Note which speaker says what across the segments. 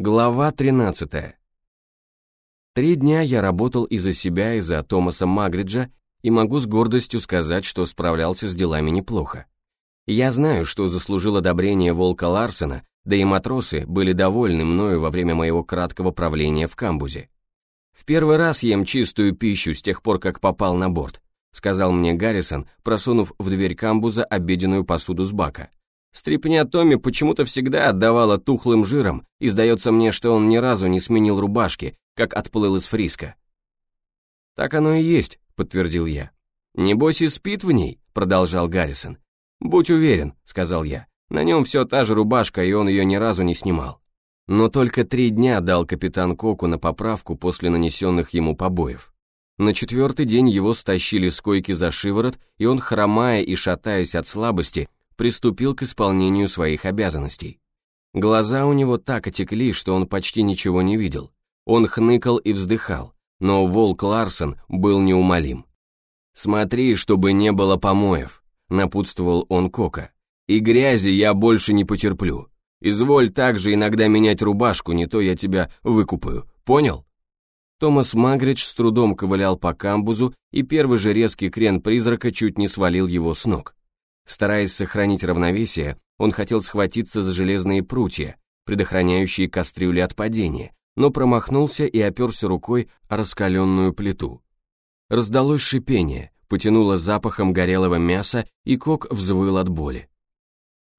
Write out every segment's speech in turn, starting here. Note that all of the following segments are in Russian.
Speaker 1: Глава 13. Три дня я работал и за себя, и за Томаса Магриджа, и могу с гордостью сказать, что справлялся с делами неплохо. Я знаю, что заслужил одобрение Волка Ларсена, да и матросы были довольны мною во время моего краткого правления в камбузе. «В первый раз ем чистую пищу с тех пор, как попал на борт», сказал мне Гаррисон, просунув в дверь камбуза обеденную посуду с бака. Стрипня Томми почему-то всегда отдавала тухлым жиром, и сдается мне, что он ни разу не сменил рубашки, как отплыл из Фриска. «Так оно и есть», — подтвердил я. «Небось и спит в ней», — продолжал Гаррисон. «Будь уверен», — сказал я. «На нем все та же рубашка, и он ее ни разу не снимал». Но только три дня дал капитан Коку на поправку после нанесенных ему побоев. На четвертый день его стащили с койки за шиворот, и он, хромая и шатаясь от слабости, приступил к исполнению своих обязанностей. Глаза у него так отекли, что он почти ничего не видел. Он хныкал и вздыхал, но волк Ларсон был неумолим. «Смотри, чтобы не было помоев», — напутствовал он Кока. «И грязи я больше не потерплю. Изволь также иногда менять рубашку, не то я тебя выкупаю. Понял?» Томас Магридж с трудом ковылял по камбузу, и первый же резкий крен призрака чуть не свалил его с ног. Стараясь сохранить равновесие, он хотел схватиться за железные прутья, предохраняющие кастрюли от падения, но промахнулся и оперся рукой о раскаленную плиту. Раздалось шипение, потянуло запахом горелого мяса, и Кок взвыл от боли.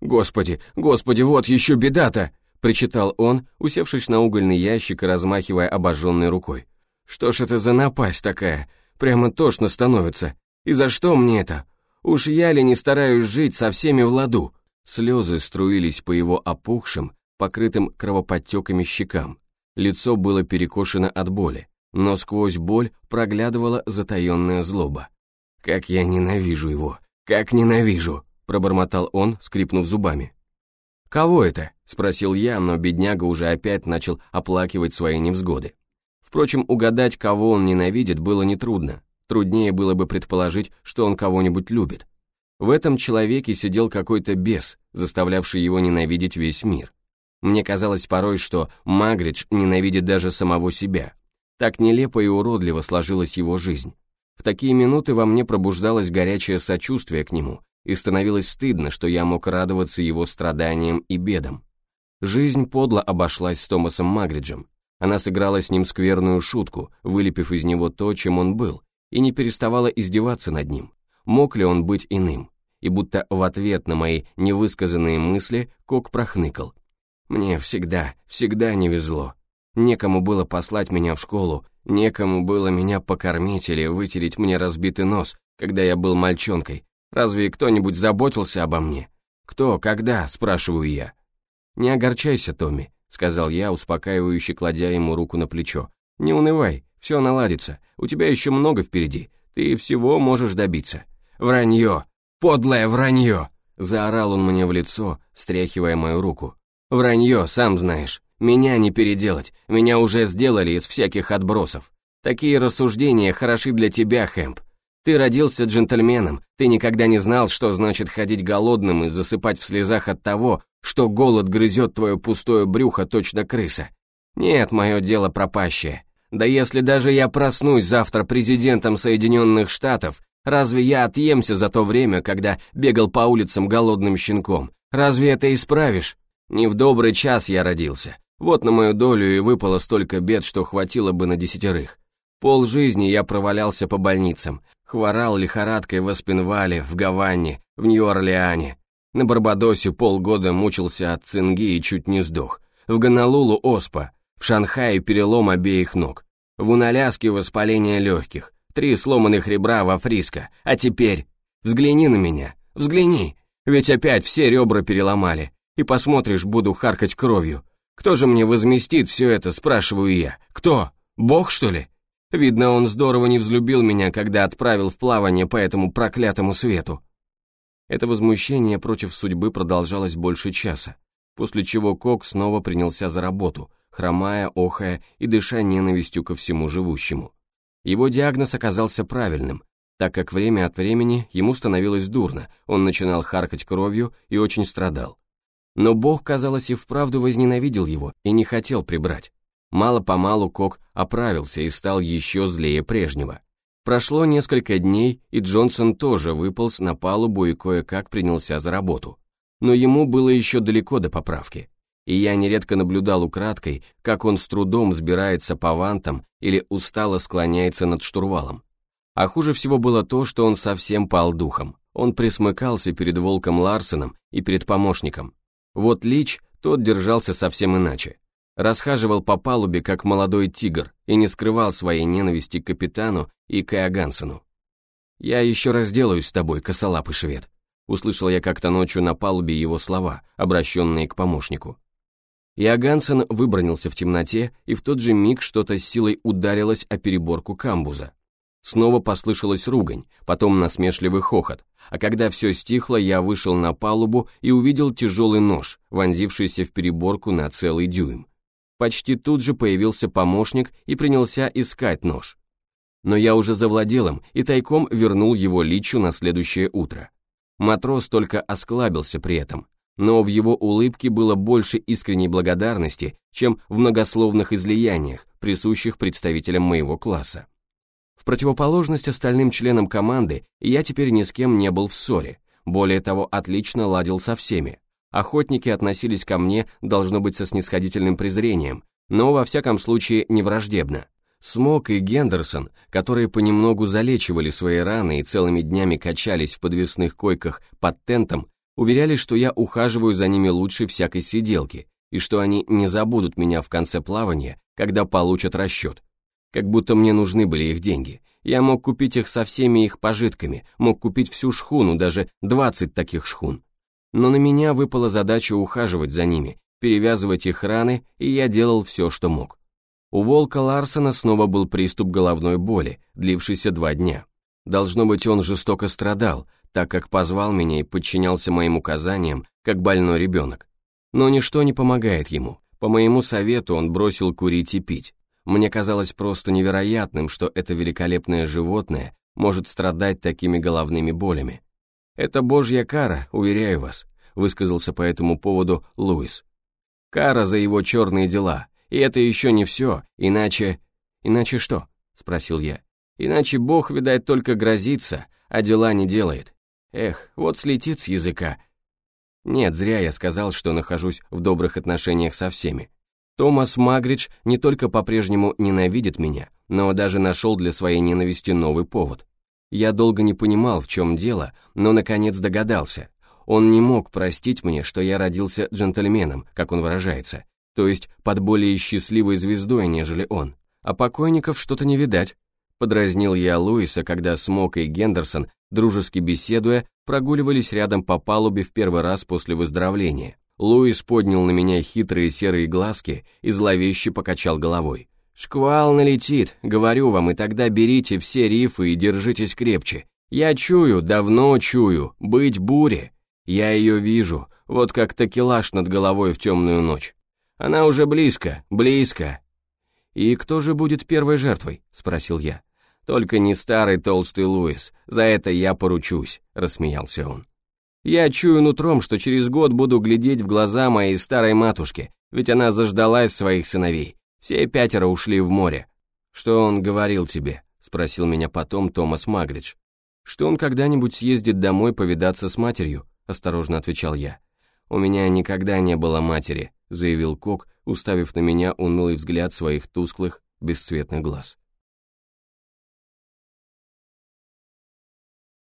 Speaker 1: «Господи, господи, вот еще беда-то!» — причитал он, усевшись на угольный ящик и размахивая обожженной рукой. «Что ж это за напасть такая? Прямо тошно становится. И за что мне это? Уж я ли не стараюсь жить со всеми в ладу?» Слезы струились по его опухшим, покрытым кровоподтеками щекам. Лицо было перекошено от боли, но сквозь боль проглядывала затаенная злоба. «Как я ненавижу его! Как ненавижу!» пробормотал он, скрипнув зубами. «Кого это?» — спросил я, но бедняга уже опять начал оплакивать свои невзгоды. Впрочем, угадать, кого он ненавидит, было нетрудно. Труднее было бы предположить, что он кого-нибудь любит. В этом человеке сидел какой-то бес, заставлявший его ненавидеть весь мир. Мне казалось порой, что Магридж ненавидит даже самого себя. Так нелепо и уродливо сложилась его жизнь. В такие минуты во мне пробуждалось горячее сочувствие к нему, и становилось стыдно, что я мог радоваться его страданиям и бедам. Жизнь подло обошлась с Томасом Магриджем. Она сыграла с ним скверную шутку, вылепив из него то, чем он был, и не переставала издеваться над ним. Мог ли он быть иным? И будто в ответ на мои невысказанные мысли Кок прохныкал. Мне всегда, всегда не везло. Некому было послать меня в школу, некому было меня покормить или вытереть мне разбитый нос, когда я был мальчонкой. Разве кто-нибудь заботился обо мне? Кто, когда, спрашиваю я. Не огорчайся, Томми, сказал я, успокаивающе кладя ему руку на плечо. Не унывай, все наладится, у тебя еще много впереди, ты всего можешь добиться. Вранье, подлое вранье, заорал он мне в лицо, стряхивая мою руку. Вранье, сам знаешь, меня не переделать, меня уже сделали из всяких отбросов. Такие рассуждения хороши для тебя, Хэмп. Ты родился джентльменом, ты никогда не знал, что значит ходить голодным и засыпать в слезах от того, что голод грызет твое пустое брюхо точно крыса. Нет, мое дело пропащее. Да если даже я проснусь завтра президентом Соединенных Штатов, разве я отъемся за то время, когда бегал по улицам голодным щенком? Разве это исправишь? Не в добрый час я родился. Вот на мою долю и выпало столько бед, что хватило бы на десятерых. Пол жизни я провалялся по больницам, хворал лихорадкой в Аспенвале, в Гаване, в Нью-Орлеане. На Барбадосе полгода мучился от цинги и чуть не сдох. В Гонолулу оспа, в Шанхае перелом обеих ног. В Уналяске воспаление легких, три сломанных ребра во Фриско. А теперь, взгляни на меня, взгляни, ведь опять все ребра переломали. И посмотришь, буду харкать кровью. Кто же мне возместит все это, спрашиваю я. Кто? Бог, что ли? Видно, он здорово не взлюбил меня, когда отправил в плавание по этому проклятому свету. Это возмущение против судьбы продолжалось больше часа, после чего Кок снова принялся за работу, хромая, охая и дыша ненавистью ко всему живущему. Его диагноз оказался правильным, так как время от времени ему становилось дурно, он начинал харкать кровью и очень страдал. Но Бог, казалось, и вправду возненавидел его и не хотел прибрать. Мало-помалу Кок оправился и стал еще злее прежнего. Прошло несколько дней, и Джонсон тоже выполз на палубу и кое-как принялся за работу. Но ему было еще далеко до поправки. И я нередко наблюдал украдкой, как он с трудом взбирается по вантам или устало склоняется над штурвалом. А хуже всего было то, что он совсем пал духом. Он присмыкался перед Волком Ларсеном и перед помощником. Вот Лич, тот держался совсем иначе расхаживал по палубе, как молодой тигр, и не скрывал своей ненависти к капитану и к Иогансену. «Я еще разделаюсь с тобой, косолапый швед», услышал я как-то ночью на палубе его слова, обращенные к помощнику. Иогансен выбронился в темноте, и в тот же миг что-то с силой ударилось о переборку камбуза. Снова послышалась ругань, потом насмешливый хохот, а когда все стихло, я вышел на палубу и увидел тяжелый нож, вонзившийся в переборку на целый дюйм. Почти тут же появился помощник и принялся искать нож. Но я уже завладел им и тайком вернул его личу на следующее утро. Матрос только осклабился при этом, но в его улыбке было больше искренней благодарности, чем в многословных излияниях, присущих представителям моего класса. В противоположность остальным членам команды, я теперь ни с кем не был в ссоре, более того, отлично ладил со всеми, Охотники относились ко мне, должно быть, со снисходительным презрением, но во всяком случае не враждебно. Смок и Гендерсон, которые понемногу залечивали свои раны и целыми днями качались в подвесных койках под тентом, уверяли, что я ухаживаю за ними лучше всякой сиделки, и что они не забудут меня в конце плавания, когда получат расчет. Как будто мне нужны были их деньги. Я мог купить их со всеми их пожитками, мог купить всю шхуну, даже 20 таких шхун но на меня выпала задача ухаживать за ними, перевязывать их раны, и я делал все, что мог. У волка Ларсона снова был приступ головной боли, длившийся два дня. Должно быть, он жестоко страдал, так как позвал меня и подчинялся моим указаниям, как больной ребенок. Но ничто не помогает ему. По моему совету он бросил курить и пить. Мне казалось просто невероятным, что это великолепное животное может страдать такими головными болями. «Это божья кара, уверяю вас», высказался по этому поводу Луис. «Кара за его черные дела, и это еще не все, иначе...» «Иначе что?» — спросил я. «Иначе Бог, видать, только грозится, а дела не делает. Эх, вот слетит с языка». Нет, зря я сказал, что нахожусь в добрых отношениях со всеми. Томас Магридж не только по-прежнему ненавидит меня, но даже нашел для своей ненависти новый повод. Я долго не понимал, в чем дело, но наконец догадался. Он не мог простить мне, что я родился джентльменом, как он выражается, то есть под более счастливой звездой, нежели он. А покойников что-то не видать. Подразнил я Луиса, когда Смок и Гендерсон, дружески беседуя, прогуливались рядом по палубе в первый раз после выздоровления. Луис поднял на меня хитрые серые глазки и зловеще покачал головой. «Шквал налетит, говорю вам, и тогда берите все рифы и держитесь крепче. Я чую, давно чую, быть буре. Я ее вижу, вот как такелаж над головой в темную ночь. Она уже близко, близко». «И кто же будет первой жертвой?» – спросил я. «Только не старый толстый Луис, за это я поручусь», – рассмеялся он. «Я чую нутром, что через год буду глядеть в глаза моей старой матушке, ведь она заждалась своих сыновей, все пятеро ушли в море. Что он говорил тебе? Спросил меня потом Томас Магридж. Что он когда-нибудь съездит домой повидаться с матерью? Осторожно отвечал я. У меня никогда не было матери, заявил Кок, уставив на меня унылый взгляд своих тусклых, бесцветных глаз.